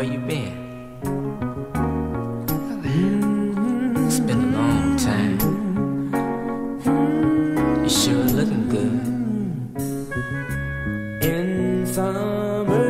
where you been? Mm-hmm. It's been a long time. You sure looking good. In summer.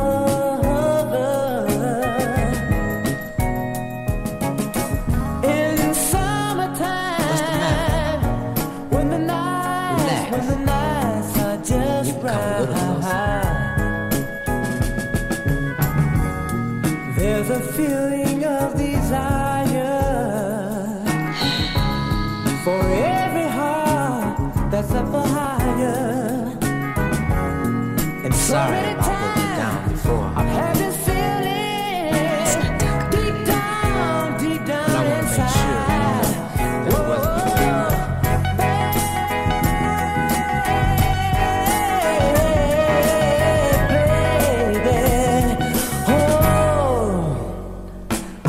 feeling of desire for every heart that's up for higher. And sorry.